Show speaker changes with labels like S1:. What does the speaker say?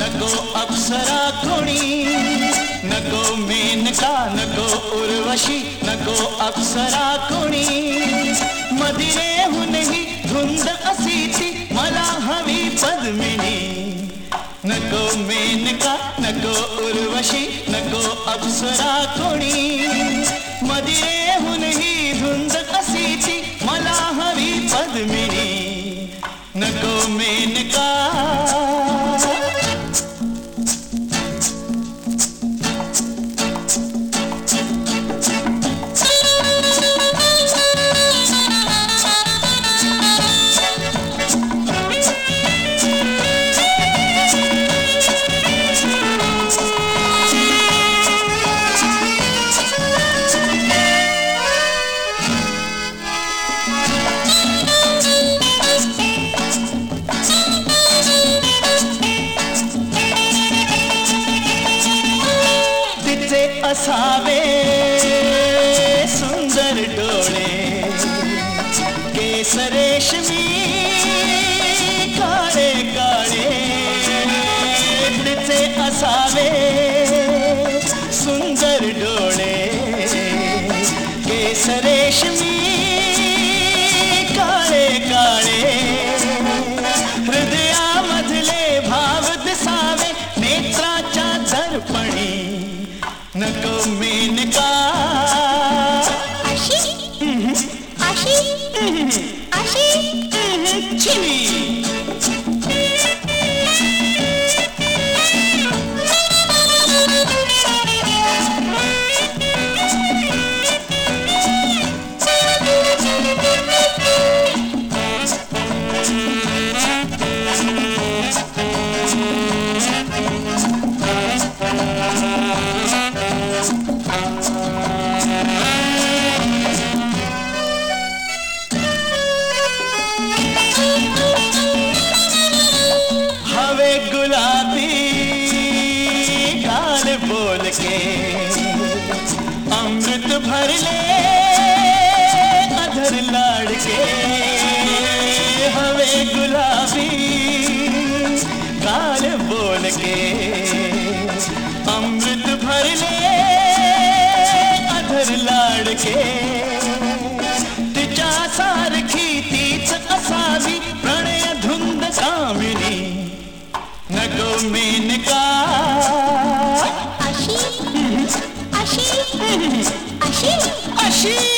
S1: ನಗೋ ಅಪ್ಸರಾ ಕೊಣಿ ನಗೋ मेनका नको उर्वशी नको अप्सरा कोणी। कोणी मदिरेहूनही धुंद असी ती मला हवी पद्मिनी। नको मेनका नको उर्वशी नको अप्सरा कोणी। मदिरेहूनही धुंद असी ती मला हवी पद्मिनी। नको मेनका असावे सुंदर डोले केस रेशमी काले काळे तिचे असावे सुंदर डोळे केस नको मेनका
S2: अशी अशी अशी
S1: चिनी हवे नको मेनका
S2: अशी अशी अशी।
S1: अशी।